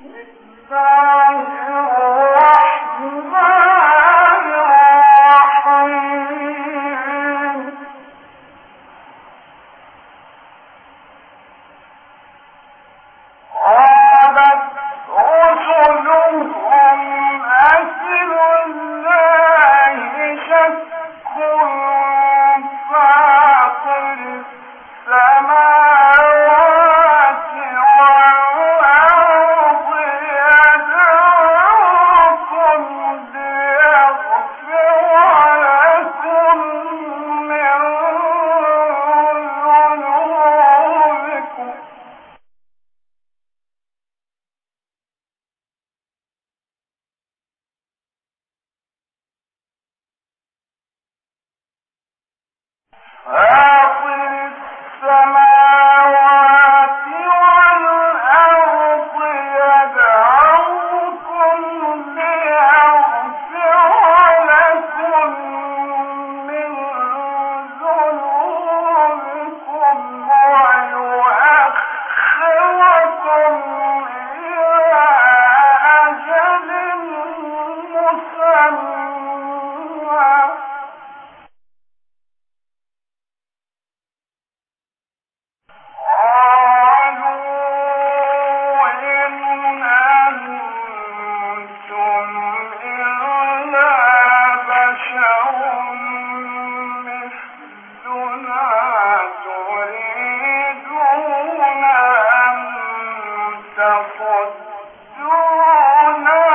الله تصدون يجون